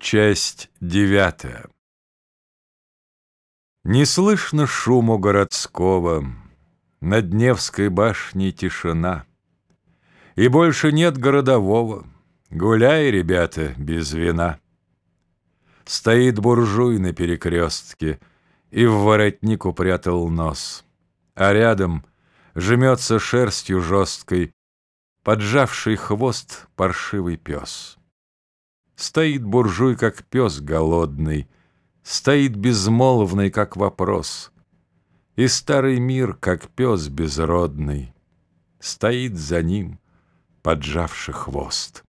Часть девятая Не слышно шуму городского, Над Невской башней тишина, И больше нет городового, Гуляй, ребята, без вина. Стоит буржуй на перекрестке И в воротник упрятал нос, А рядом жмется шерстью жесткой Поджавший хвост паршивый пес. Стоит буржуй, как пес голодный, Стоит безмолвный, как вопрос, И старый мир, как пес безродный, Стоит за ним, поджавший хвост.